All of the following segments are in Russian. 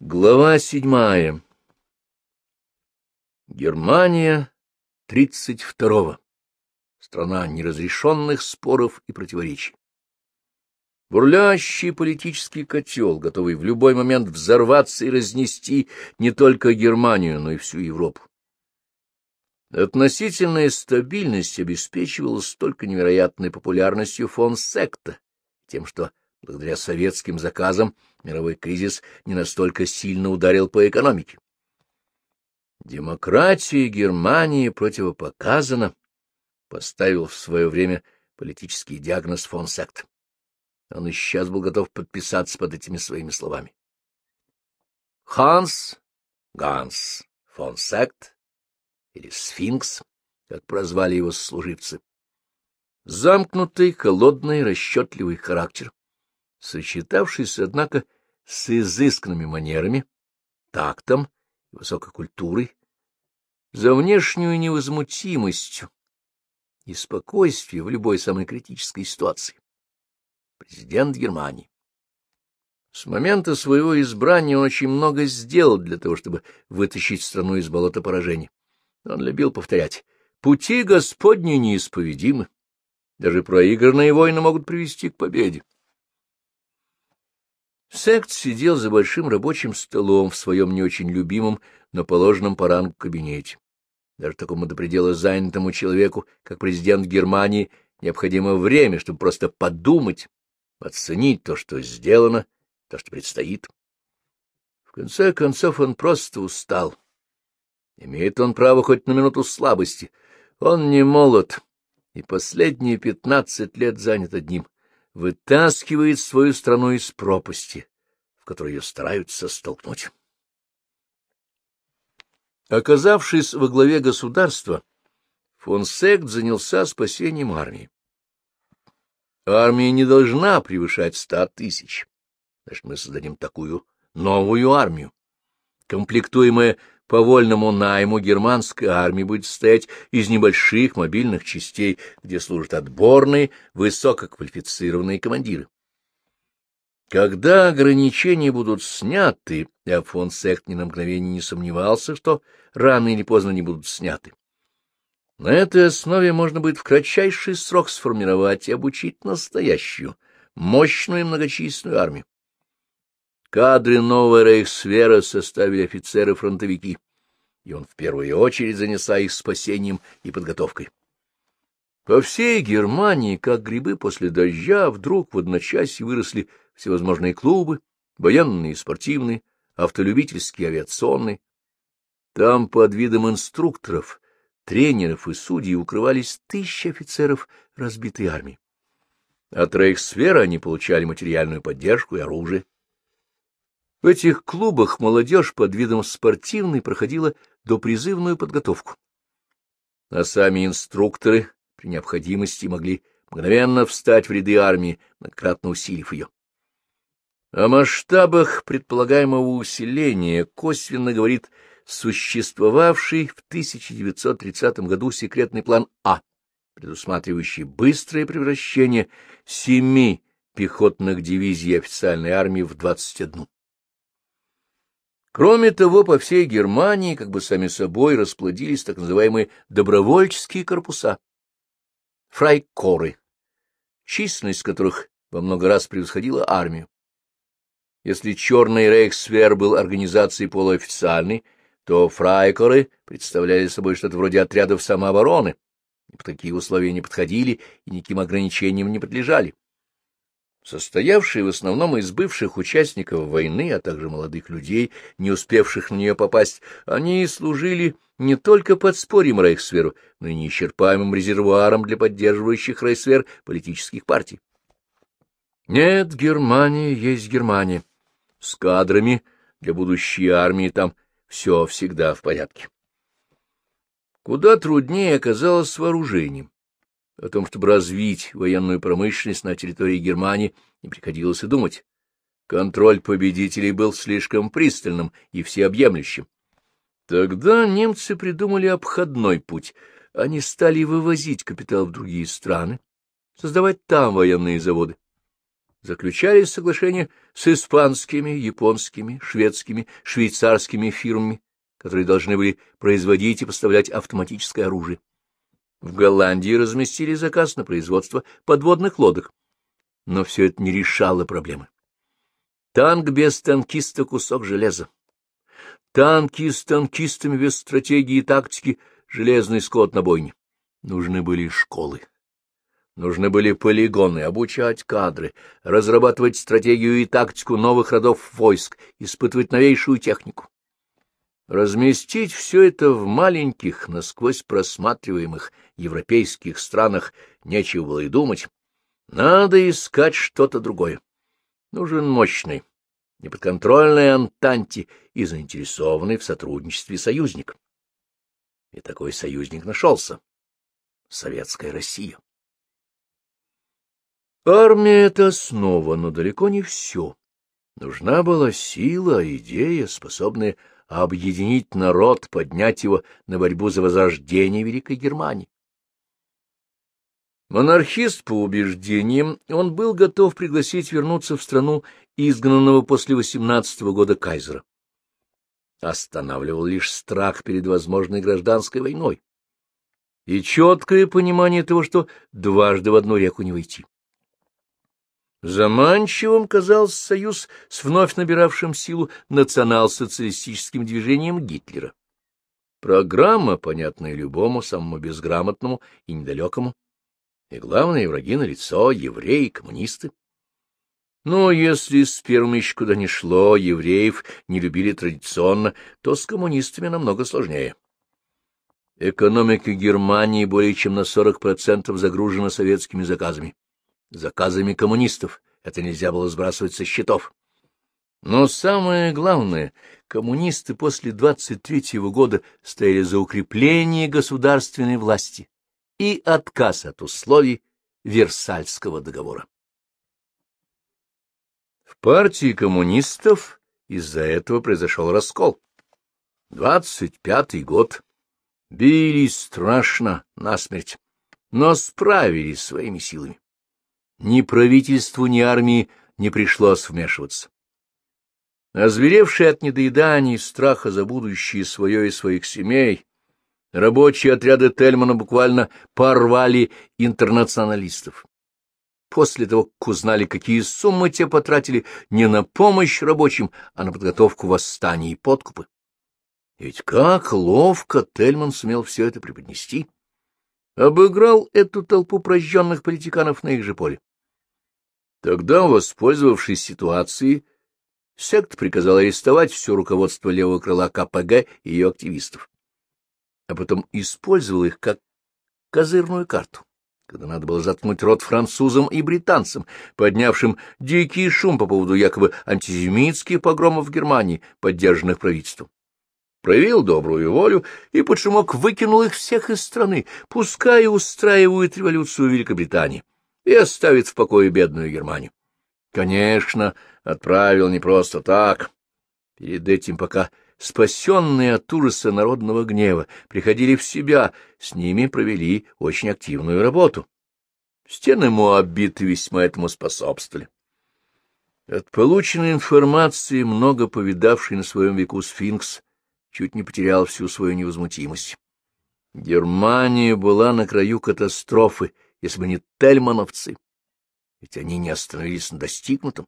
Глава седьмая. Германия тридцать второго. Страна неразрешенных споров и противоречий. Бурлящий политический котел, готовый в любой момент взорваться и разнести не только Германию, но и всю Европу. Относительная стабильность обеспечивалась только невероятной популярностью фон Секта, тем, что благодаря советским заказам мировой кризис не настолько сильно ударил по экономике. Демократии Германии противопоказана, поставил в свое время политический диагноз фон Сект. Он и сейчас был готов подписаться под этими своими словами. Ханс, Ганс, фон Сект или Сфинкс, как прозвали его служивцы, замкнутый, холодный, расчетливый характер, сочетавшийся, однако, с изысканными манерами, тактом и высокой культурой, за внешнюю невозмутимостью и спокойствием в любой самой критической ситуации. Президент Германии. С момента своего избрания он очень много сделал для того, чтобы вытащить страну из болота поражения. Он любил повторять «Пути Господни неисповедимы». Даже проигранные войны могут привести к победе. Сект сидел за большим рабочим столом в своем не очень любимом, но положенном по рангу кабинете. Даже такому до предела занятому человеку, как президент Германии, необходимо время, чтобы просто подумать, оценить то, что сделано, то, что предстоит. В конце концов, он просто устал. Имеет он право хоть на минуту слабости. Он не молод, и последние пятнадцать лет занят одним — вытаскивает свою страну из пропасти, в которую ее стараются столкнуть. Оказавшись во главе государства, фон Сект занялся спасением армии. Армия не должна превышать ста тысяч. Значит, мы создадим такую новую армию, комплектуемая по вольному найму германская армия будет состоять из небольших мобильных частей, где служат отборные, высококвалифицированные командиры. Когда ограничения будут сняты, а фон Сект ни на мгновение не сомневался, что рано или поздно они будут сняты, на этой основе можно будет в кратчайший срок сформировать и обучить настоящую, мощную и многочисленную армию. Кадры нового рейхсвера составили офицеры-фронтовики, и он в первую очередь занялся их спасением и подготовкой. По всей Германии, как грибы после дождя, вдруг в одночасье выросли всевозможные клубы, военные, спортивные, автолюбительские, авиационные. Там под видом инструкторов, тренеров и судей укрывались тысячи офицеров разбитой армии. От рейхсфера они получали материальную поддержку и оружие. В этих клубах молодежь под видом спортивной проходила допризывную подготовку. А сами инструкторы при необходимости могли мгновенно встать в ряды армии, многократно усилив ее. О масштабах предполагаемого усиления косвенно говорит существовавший в 1930 году секретный план А, предусматривающий быстрое превращение семи пехотных дивизий официальной армии в 21. Кроме того, по всей Германии как бы сами собой расплодились так называемые добровольческие корпуса, фрайкоры, численность которых во много раз превосходила армию. Если Черный Рейхсвер был организацией полуофициальной, то фрайкоры представляли собой что-то вроде отрядов самообороны, и по такие условия не подходили и никаким ограничениям не подлежали состоявшие в основном из бывших участников войны, а также молодых людей, не успевших на нее попасть, они служили не только подспорьем Рейхсверу, но и неисчерпаемым резервуаром для поддерживающих Рейхсвер политических партий. Нет, Германия есть Германия. С кадрами для будущей армии там все всегда в порядке. Куда труднее оказалось с вооружением. О том, чтобы развить военную промышленность на территории Германии, не приходилось и думать. Контроль победителей был слишком пристальным и всеобъемлющим. Тогда немцы придумали обходной путь. Они стали вывозить капитал в другие страны, создавать там военные заводы. заключались соглашения с испанскими, японскими, шведскими, швейцарскими фирмами, которые должны были производить и поставлять автоматическое оружие. В Голландии разместили заказ на производство подводных лодок, но все это не решало проблемы. Танк без танкиста — кусок железа. Танки с танкистами без стратегии и тактики — железный скот на бойне. Нужны были школы. Нужны были полигоны, обучать кадры, разрабатывать стратегию и тактику новых родов войск, испытывать новейшую технику. Разместить все это в маленьких, насквозь просматриваемых европейских странах нечего было и думать. Надо искать что-то другое. Нужен мощный, неподконтрольный Антанте и заинтересованный в сотрудничестве союзник. И такой союзник нашелся — Советская Россия. Армия — это основа, но далеко не все. Нужна была сила, идея, способная объединить народ, поднять его на борьбу за возрождение Великой Германии. Монархист по убеждениям, он был готов пригласить вернуться в страну изгнанного после 18 -го года кайзера. Останавливал лишь страх перед возможной гражданской войной и четкое понимание того, что дважды в одну реку не войти. Заманчивым казался союз с вновь набиравшим силу национал-социалистическим движением Гитлера. Программа, понятная любому, самому безграмотному и недалекому. И главные враги на лицо евреи и коммунисты. Но если с первым еще куда ни шло, евреев не любили традиционно, то с коммунистами намного сложнее. Экономика Германии более чем на 40% загружена советскими заказами заказами коммунистов. Это нельзя было сбрасывать со счетов. Но самое главное, коммунисты после 23-го года стояли за укрепление государственной власти и отказ от условий Версальского договора. В партии коммунистов из-за этого произошел раскол. 25-й год. Бились страшно насмерть, но справились своими силами. Ни правительству, ни армии не пришлось вмешиваться. Озверевшие от недоедания и страха за будущее свое и своих семей, рабочие отряды Тельмана буквально порвали интернационалистов. После того, как узнали, какие суммы те потратили не на помощь рабочим, а на подготовку восстания и подкупы. Ведь как ловко Тельман сумел все это преподнести! Обыграл эту толпу прожженных политиканов на их же поле. Тогда, воспользовавшись ситуацией, сект приказал арестовать все руководство левого крыла КПГ и ее активистов, а потом использовал их как козырную карту, когда надо было заткнуть рот французам и британцам, поднявшим дикий шум по поводу якобы антисемитских погромов в Германии, поддержанных правительством. Проявил добрую волю и под шумок выкинул их всех из страны, пускай устраивают революцию в Великобритании и оставит в покое бедную Германию. Конечно, отправил не просто так. Перед этим, пока спасенные от ужаса народного гнева приходили в себя, с ними провели очень активную работу. Стены Моабиты весьма этому способствовали. От полученной информации, много повидавший на своем веку сфинкс, чуть не потерял всю свою невозмутимость. Германия была на краю катастрофы, если бы не тельмановцы, ведь они не остановились на достигнутом.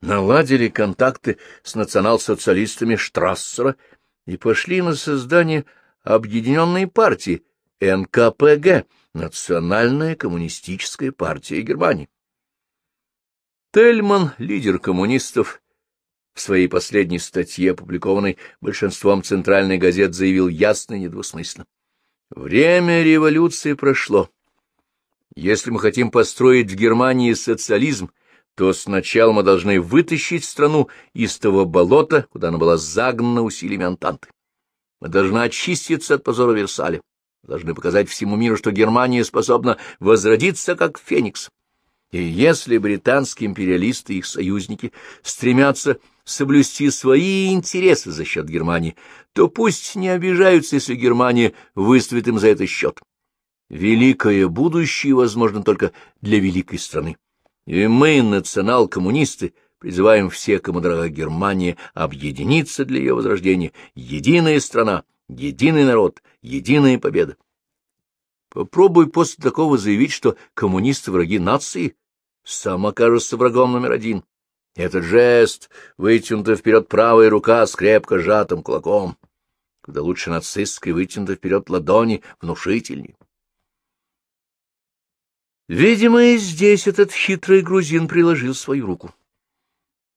Наладили контакты с национал-социалистами Штрассера и пошли на создание объединенной партии НКПГ, Национальная коммунистическая партия Германии. Тельман, лидер коммунистов, в своей последней статье, опубликованной большинством центральных газет, заявил ясно и недвусмысленно. Время революции прошло. Если мы хотим построить в Германии социализм, то сначала мы должны вытащить страну из того болота, куда она была загнана усилиями Антанты. Мы должны очиститься от позора Версаля. Мы должны показать всему миру, что Германия способна возродиться, как феникс. И если британские империалисты и их союзники стремятся соблюсти свои интересы за счет Германии, то пусть не обижаются, если Германия выставит им за это счет. Великое будущее возможно только для великой страны. И мы, национал-коммунисты, призываем всех, кому дорога Германия, объединиться для ее возрождения. Единая страна, единый народ, единая победа. Попробуй после такого заявить, что коммунисты враги нации, сам окажешься врагом номер один. Этот жест, вытянутая вперед правая рука с крепко сжатым кулаком, куда лучше нацистской вытянута вперед ладони, внушительней. Видимо, и здесь этот хитрый грузин приложил свою руку.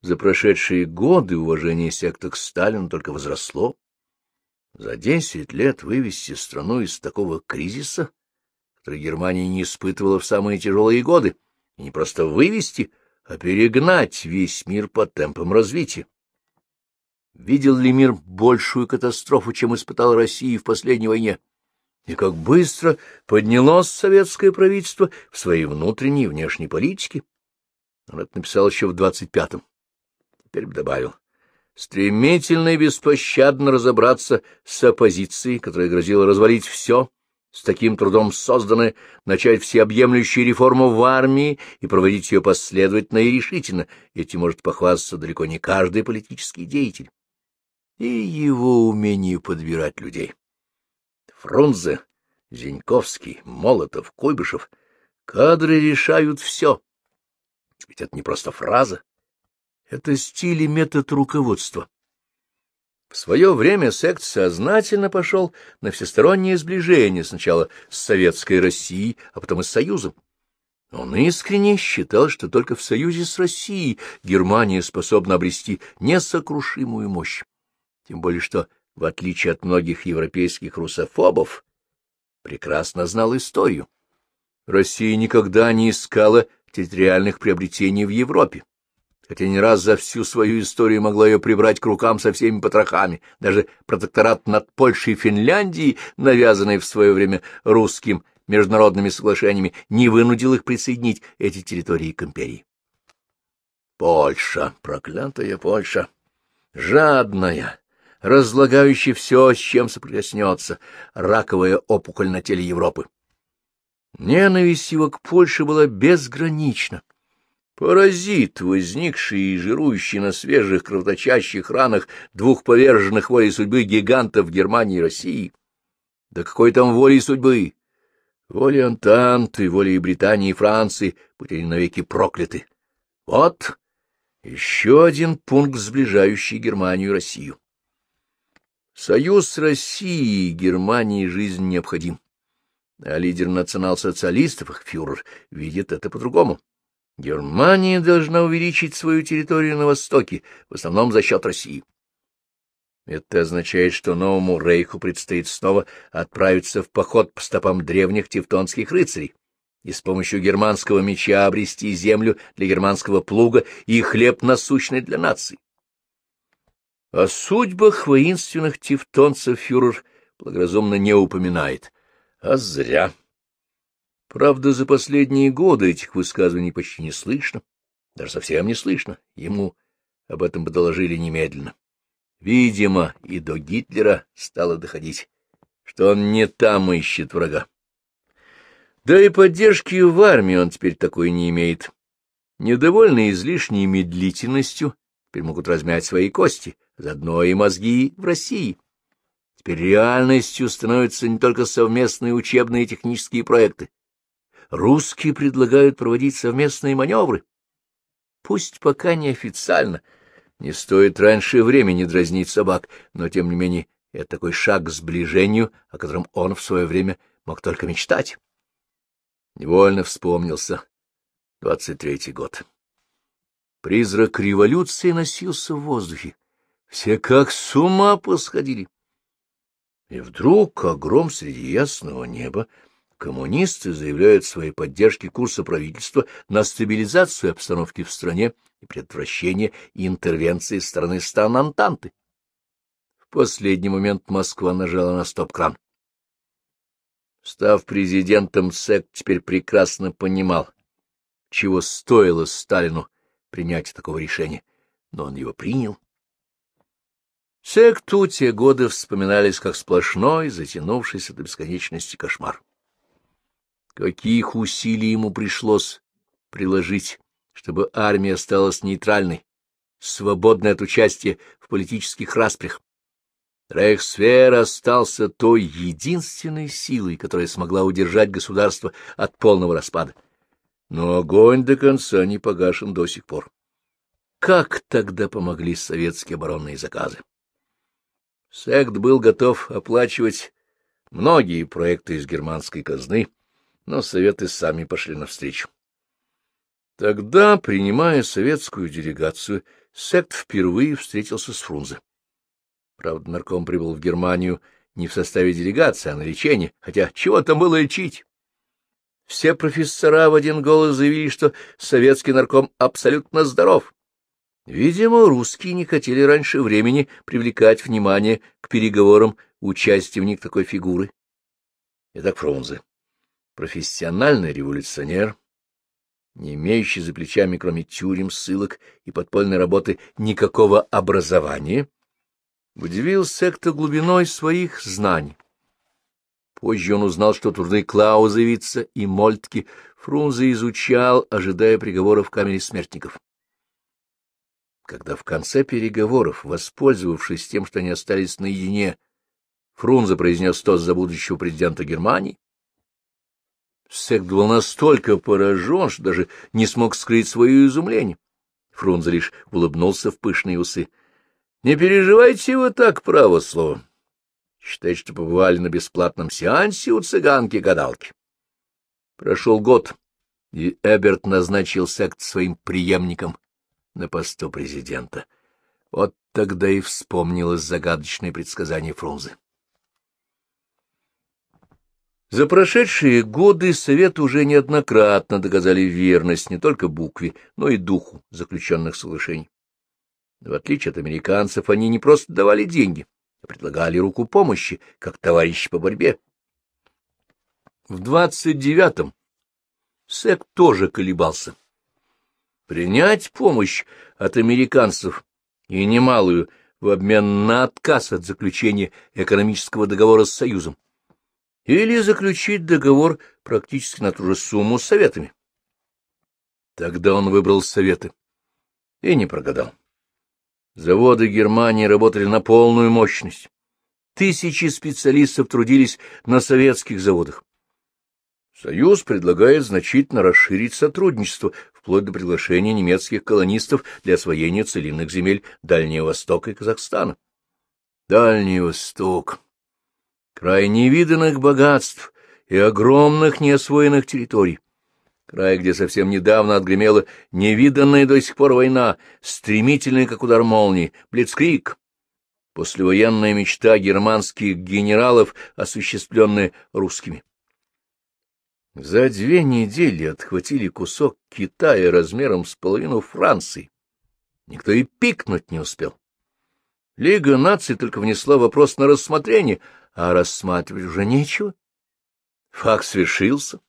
За прошедшие годы уважение секты к Сталину только возросло. За десять лет вывести страну из такого кризиса, который Германия не испытывала в самые тяжелые годы, и не просто вывести, а перегнать весь мир по темпам развития. Видел ли мир большую катастрофу, чем испытал Россия в последней войне? И как быстро поднялось советское правительство в своей внутренней и внешней политике? Он это написал еще в двадцать пятом. Теперь бы добавил. Стремительно и беспощадно разобраться с оппозицией, которая грозила развалить все, с таким трудом созданное, начать всеобъемлющую реформу в армии и проводить ее последовательно и решительно. Этим может похвастаться далеко не каждый политический деятель. И его умение подбирать людей. Фрунзе, Зиньковский, Молотов, Куйбышев — кадры решают все. Ведь это не просто фраза, это стиль и метод руководства. В свое время сект сознательно пошел на всестороннее сближение сначала с Советской Россией, а потом и с Союзом. Он искренне считал, что только в союзе с Россией Германия способна обрести несокрушимую мощь. Тем более что, в отличие от многих европейских русофобов, прекрасно знал историю. Россия никогда не искала территориальных приобретений в Европе хотя не раз за всю свою историю могла ее прибрать к рукам со всеми потрохами. Даже протекторат над Польшей и Финляндией, навязанный в свое время русским международными соглашениями, не вынудил их присоединить эти территории к империи. Польша, проклятая Польша, жадная, разлагающая все, с чем соприкоснется, раковая опухоль на теле Европы. Ненависть его к Польше была безгранична. Паразит, возникший и жирующий на свежих кровоточащих ранах двух поверженных волей судьбы гигантов Германии и России. Да какой там волей судьбы? Воли Антанты, воли Британии и Франции, они навеки прокляты. Вот еще один пункт, сближающий Германию и Россию. Союз с Россией и Германией жизнь необходим. А лидер национал-социалистов, фюрер, видит это по-другому. Германия должна увеличить свою территорию на востоке, в основном за счет России. Это означает, что новому рейху предстоит снова отправиться в поход по стопам древних тевтонских рыцарей и с помощью германского меча обрести землю для германского плуга и хлеб насущный для наций. О судьбах воинственных тевтонцев фюрер благоразумно не упоминает, а зря. Правда, за последние годы этих высказываний почти не слышно, даже совсем не слышно. Ему об этом бы доложили немедленно. Видимо, и до Гитлера стало доходить, что он не там ищет врага. Да и поддержки в армии он теперь такой не имеет. Недовольный излишней медлительностью, теперь могут размять свои кости, заодно и мозги в России. Теперь реальностью становятся не только совместные учебные и технические проекты, русские предлагают проводить совместные маневры. Пусть пока неофициально, не стоит раньше времени дразнить собак, но, тем не менее, это такой шаг к сближению, о котором он в свое время мог только мечтать. Невольно вспомнился двадцать третий год. Призрак революции носился в воздухе. Все как с ума посходили. И вдруг, огром среди ясного неба, коммунисты заявляют своей поддержке курса правительства на стабилизацию обстановки в стране и предотвращение интервенции стороны стран Антанты. В последний момент Москва нажала на стоп-кран. Став президентом, СЭК теперь прекрасно понимал, чего стоило Сталину принять такого решения, но он его принял. СЭК-ту те годы вспоминались как сплошной, затянувшийся до бесконечности кошмар. Каких усилий ему пришлось приложить чтобы армия осталась нейтральной, свободной от участия в политических распрях. Рейхсфер остался той единственной силой, которая смогла удержать государство от полного распада. Но огонь до конца не погашен до сих пор. Как тогда помогли советские оборонные заказы? Сект был готов оплачивать многие проекты из германской казны, но советы сами пошли навстречу. Тогда, принимая советскую делегацию, Сект впервые встретился с Фрунзе. Правда, нарком прибыл в Германию не в составе делегации, а на лечение, хотя чего там было лечить? Все профессора в один голос заявили, что советский нарком абсолютно здоров. Видимо, русские не хотели раньше времени привлекать внимание к переговорам участия в них такой фигуры. Итак, Фрунзе, профессиональный революционер, не имеющий за плечами, кроме тюрем, ссылок и подпольной работы, никакого образования, удивил секта глубиной своих знаний. Позже он узнал, что труды Клаузевица и Мольтки Фрунзе изучал, ожидая приговора в камере смертников. Когда в конце переговоров, воспользовавшись тем, что они остались наедине, Фрунзе произнес тост за будущего президента Германии, Сект был настолько поражен, что даже не смог скрыть свое изумление. Фрунзе лишь улыбнулся в пышные усы. — Не переживайте вы так, право слово. Считайте, что побывали на бесплатном сеансе у цыганки-гадалки. Прошел год, и Эберт назначил сект своим преемником на посту президента. Вот тогда и вспомнилось загадочное предсказание Фрунзе. За прошедшие годы Советы уже неоднократно доказали верность не только букве, но и духу заключенных соглашений. В отличие от американцев, они не просто давали деньги, а предлагали руку помощи, как товарищи по борьбе. В двадцать девятом СЭК тоже колебался. Принять помощь от американцев и немалую в обмен на отказ от заключения экономического договора с Союзом или заключить договор практически на ту же сумму с Советами. Тогда он выбрал Советы и не прогадал. Заводы Германии работали на полную мощность. Тысячи специалистов трудились на советских заводах. Союз предлагает значительно расширить сотрудничество, вплоть до приглашения немецких колонистов для освоения целинных земель Дальнего Востока и Казахстана. Дальний Восток край невиданных богатств и огромных неосвоенных территорий, край, где совсем недавно отгремела невиданная до сих пор война, стремительная, как удар молнии, блицкрик, послевоенная мечта германских генералов, осуществленная русскими. За две недели отхватили кусок Китая размером с половину Франции. Никто и пикнуть не успел. Лига наций только внесла вопрос на рассмотрение, а рассматривать уже нечего. Факт свершился.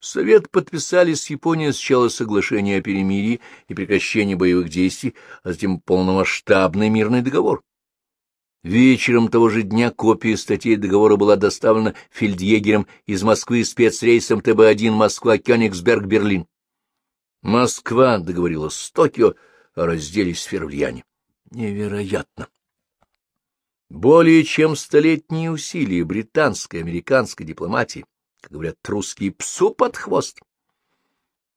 Совет подписали с Японией сначала соглашение о перемирии и прекращении боевых действий, а затем полномасштабный мирный договор. Вечером того же дня копия статей договора была доставлена фельдъегерем из Москвы спецрейсом ТБ-1 Москва-Кёнигсберг-Берлин. Москва договорилась с Токио о разделе сфер влияния. Невероятно! Более чем столетние усилия британской и американской дипломатии, как говорят русские, псу под хвост.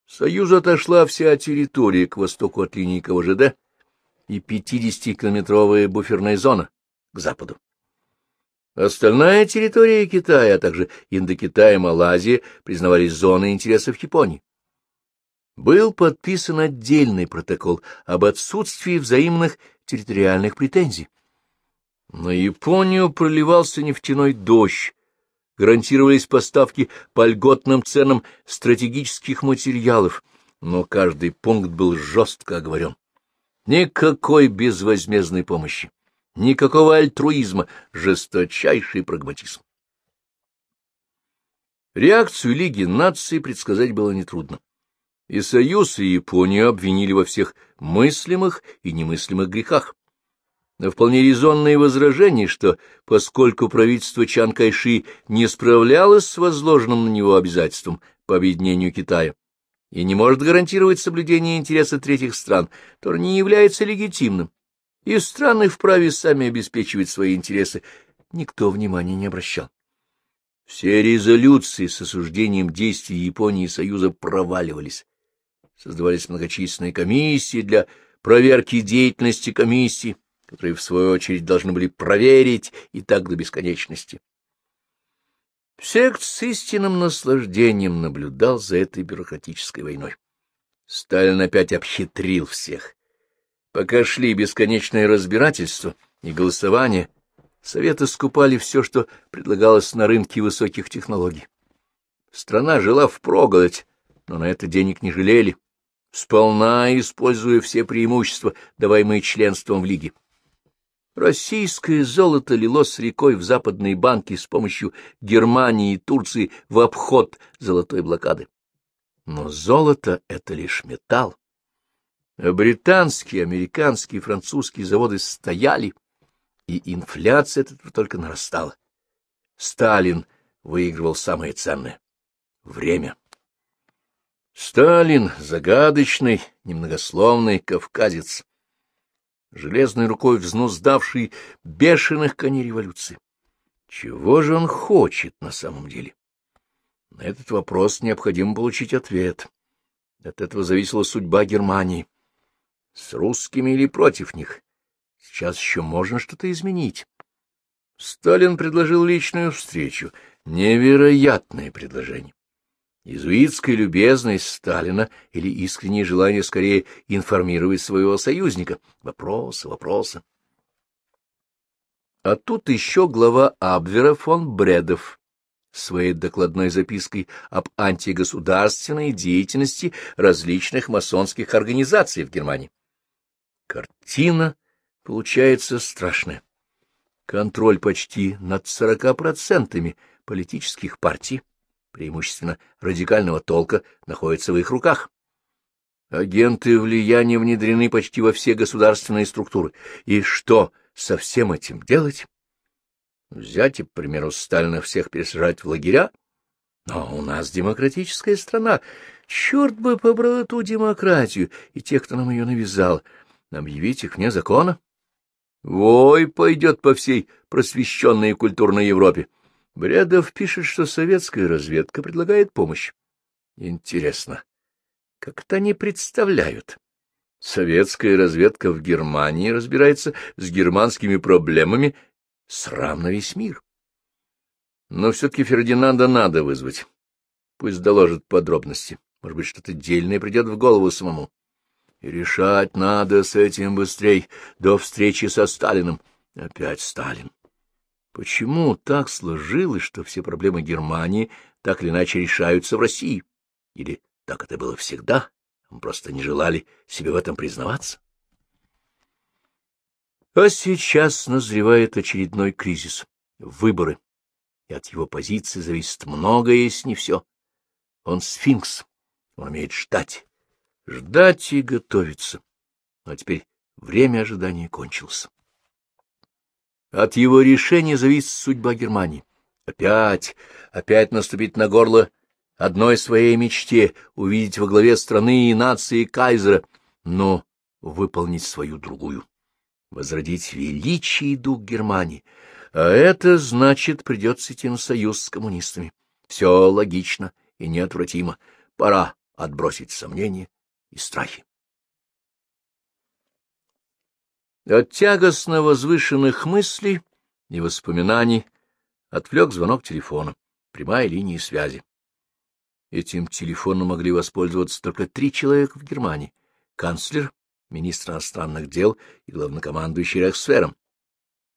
Союзу отошла вся территория к востоку от линии КВЖД и 50-километровая буферная зона к западу. Остальная территория Китая, а также Индокитай и Малайзия признавались зоной интересов Японии. Был подписан отдельный протокол об отсутствии взаимных территориальных претензий. На Японию проливался нефтяной дождь, гарантировались поставки по льготным ценам стратегических материалов, но каждый пункт был жестко оговорен. Никакой безвозмездной помощи, никакого альтруизма, жесточайший прагматизм. Реакцию Лиги наций предсказать было нетрудно. И Союз, и Японию обвинили во всех мыслимых и немыслимых грехах на вполне резонные возражения, что, поскольку правительство Чан Кайши не справлялось с возложенным на него обязательством по объединению Китая, и не может гарантировать соблюдение интереса третьих стран, то не является легитимным, и страны вправе сами обеспечивать свои интересы, никто внимания не обращал. Все резолюции с осуждением действий Японии и Союза проваливались. Создавались многочисленные комиссии для проверки деятельности комиссии, которые, в свою очередь, должны были проверить и так до бесконечности. Сект с истинным наслаждением наблюдал за этой бюрократической войной. Сталин опять обхитрил всех. Пока шли бесконечные разбирательства и голосования, Советы скупали все, что предлагалось на рынке высоких технологий. Страна жила впроголодь, но на это денег не жалели, сполна используя все преимущества, даваемые членством в Лиге. Российское золото лилось рекой в западные банки с помощью Германии и Турции в обход золотой блокады. Но золото — это лишь металл. А британские, американские французские заводы стояли, и инфляция этого только нарастала. Сталин выигрывал самое ценное — время. Сталин — загадочный, немногословный кавказец, железной рукой взнуздавший бешеных коней революции. Чего же он хочет на самом деле? На этот вопрос необходимо получить ответ. От этого зависела судьба Германии. С русскими или против них? Сейчас еще можно что-то изменить. Сталин предложил личную встречу. Невероятное предложение. Иезуитская любезность Сталина или искреннее желание скорее информировать своего союзника. Вопросы, вопросы. А тут еще глава Абвера фон Бредов своей докладной запиской об антигосударственной деятельности различных масонских организаций в Германии. Картина получается страшная. Контроль почти над сорока процентами политических партий, преимущественно радикального толка, находится в их руках. Агенты влияния внедрены почти во все государственные структуры. И что со всем этим делать? Взять и, к примеру, Сталина всех пересажать в лагеря? Но у нас демократическая страна. Черт бы побрал эту демократию и тех, кто нам ее навязал. Объявить их вне закона. Вой пойдет по всей просвещенной и культурной Европе. Бредов пишет, что советская разведка предлагает помощь. Интересно, как это они представляют? Советская разведка в Германии разбирается с германскими проблемами, срам на весь мир. Но все-таки Фердинанда надо вызвать. Пусть доложит подробности. Может быть, что-то дельное придет в голову самому. И решать надо с этим быстрей, до встречи со Сталиным. Опять Сталин. Почему так сложилось, что все проблемы Германии так или иначе решаются в России? Или так это было всегда? Мы просто не желали себе в этом признаваться? А сейчас назревает очередной кризис — выборы, и от его позиции зависит многое, если не все. Он сфинкс, он умеет ждать, ждать и готовиться. А теперь время ожидания кончилось. От его решения зависит судьба Германии. Опять, опять наступить на горло одной своей мечте — увидеть во главе страны и нации кайзера, но выполнить свою другую, возродить величие дух Германии. А это значит, придется идти на союз с коммунистами. Все логично и неотвратимо. Пора отбросить сомнения и страхи. От тягостно возвышенных мыслей и воспоминаний отвлек звонок телефона, прямая линия связи. Этим телефоном могли воспользоваться только три человека в Германии — канцлер, министр иностранных дел и главнокомандующий Рейхсфером.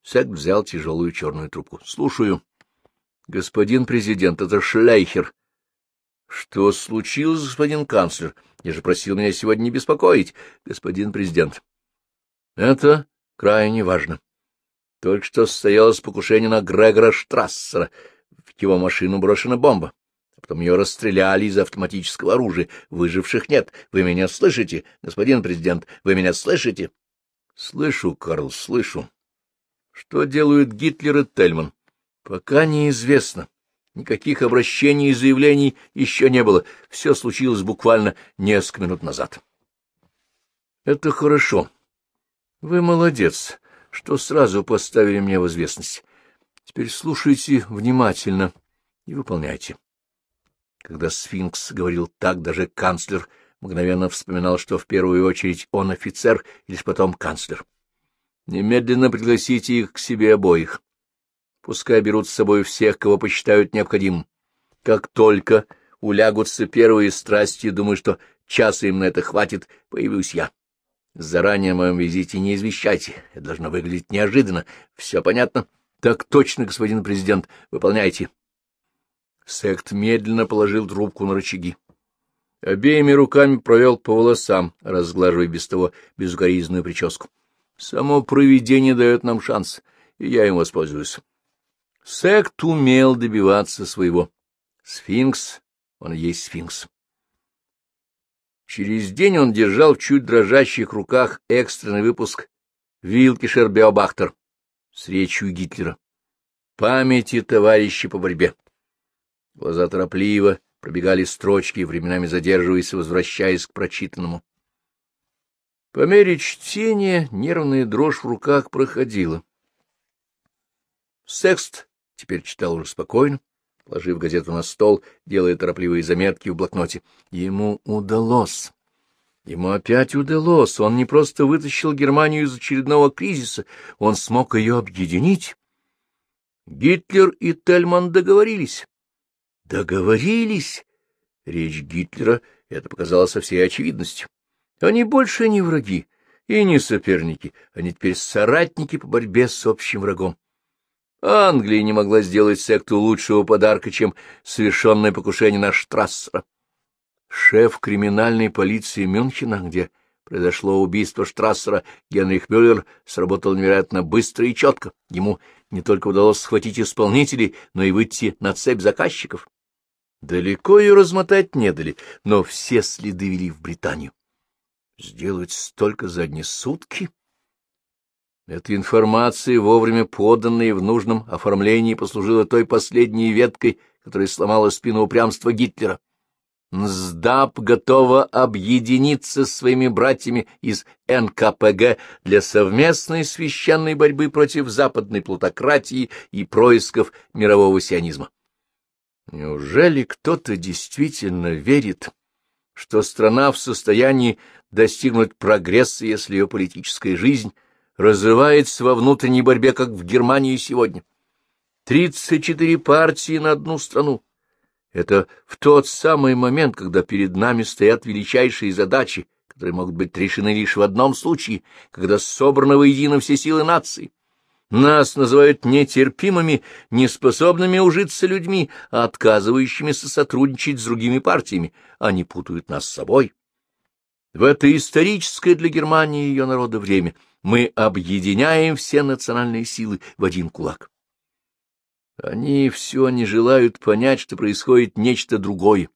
Сек взял тяжелую черную трубку. — Слушаю. — Господин президент, это Шлейхер. — Что случилось, господин канцлер? Я же просил меня сегодня не беспокоить, господин президент. — Это крайне важно. Только что состоялось покушение на Грегора Штрассера. В его машину брошена бомба потом ее расстреляли из автоматического оружия. Выживших нет. Вы меня слышите, господин президент? Вы меня слышите? — Слышу, Карл, слышу. Что делают Гитлер и Тельман? Пока неизвестно. Никаких обращений и заявлений еще не было. Все случилось буквально несколько минут назад. — Это хорошо. Вы молодец, что сразу поставили меня в известность. Теперь слушайте внимательно и выполняйте. Когда сфинкс говорил так, даже канцлер мгновенно вспоминал, что в первую очередь он офицер, и лишь потом канцлер. Немедленно пригласите их к себе обоих. Пускай берут с собой всех, кого посчитают необходимым. Как только улягутся первые страсти, думаю, что часа им на это хватит, появлюсь я. Заранее о моем визите не извещайте. Это должно выглядеть неожиданно. Все понятно? Так точно, господин президент. Выполняйте. Сект медленно положил трубку на рычаги. Обеими руками провел по волосам, разглаживая без того безукоризненную прическу. Само провидение дает нам шанс, и я им воспользуюсь. Сект умел добиваться своего. Сфинкс, он есть сфинкс. Через день он держал в чуть дрожащих руках экстренный выпуск «Вилкишер Беобахтер» с речью Гитлера. Памяти товарища по борьбе. Глаза торопливо пробегали строчки, временами задерживаясь и возвращаясь к прочитанному. По мере чтения нервная дрожь в руках проходила. Секст теперь читал уже спокойно, положив газету на стол, делая торопливые заметки в блокноте. Ему удалось. Ему опять удалось. Он не просто вытащил Германию из очередного кризиса, он смог ее объединить. Гитлер и Тельман договорились. Договорились? Речь Гитлера это показало со всей очевидностью. Они больше не враги и не соперники, они теперь соратники по борьбе с общим врагом. Англия не могла сделать секту лучшего подарка, чем совершенное покушение на Штрассера. Шеф криминальной полиции Мюнхена, где произошло убийство Штрассера, Генрих Мюллер сработал невероятно быстро и четко. Ему не только удалось схватить исполнителей, но и выйти на цепь заказчиков. Далеко ее размотать не дали, но все следы вели в Британию. Сделать столько за одни сутки? Эта информация, вовремя поданная в нужном оформлении, послужила той последней веткой, которая сломала спину упрямства Гитлера. НСДАП готова объединиться с своими братьями из НКПГ для совместной священной борьбы против западной плутократии и происков мирового сионизма. Неужели кто-то действительно верит, что страна в состоянии достигнуть прогресса, если ее политическая жизнь разрывается во внутренней борьбе, как в Германии сегодня. Тридцать четыре партии на одну страну. Это в тот самый момент, когда перед нами стоят величайшие задачи, которые могут быть решены лишь в одном случае, когда собраны воедино все силы нации. Нас называют нетерпимыми, неспособными ужиться людьми, а отказывающимися сотрудничать с другими партиями. Они путают нас с собой. В это историческое для Германии и ее народа время мы объединяем все национальные силы в один кулак. Они все не желают понять, что происходит нечто другое.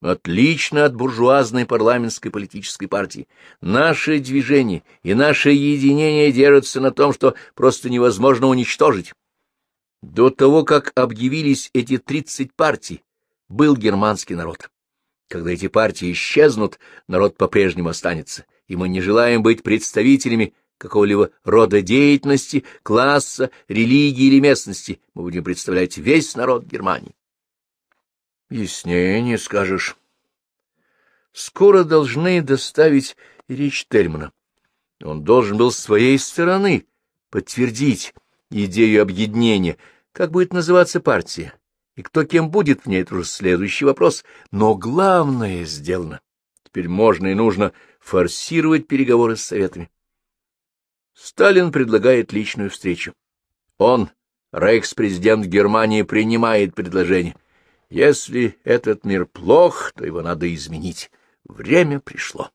Отлично от буржуазной парламентской политической партии. Наше движение и наше единение держатся на том, что просто невозможно уничтожить. До того, как объявились эти тридцать партий, был германский народ. Когда эти партии исчезнут, народ по-прежнему останется, и мы не желаем быть представителями какого-либо рода деятельности, класса, религии или местности. Мы будем представлять весь народ Германии. Яснее не скажешь. Скоро должны доставить речь Тельмана. Он должен был с своей стороны подтвердить идею объединения, как будет называться партия, и кто кем будет в ней, это уже следующий вопрос. Но главное сделано. Теперь можно и нужно форсировать переговоры с советами. Сталин предлагает личную встречу. Он, рейхспрезидент Германии, принимает предложение. Если этот мир плох, то его надо изменить. Время пришло.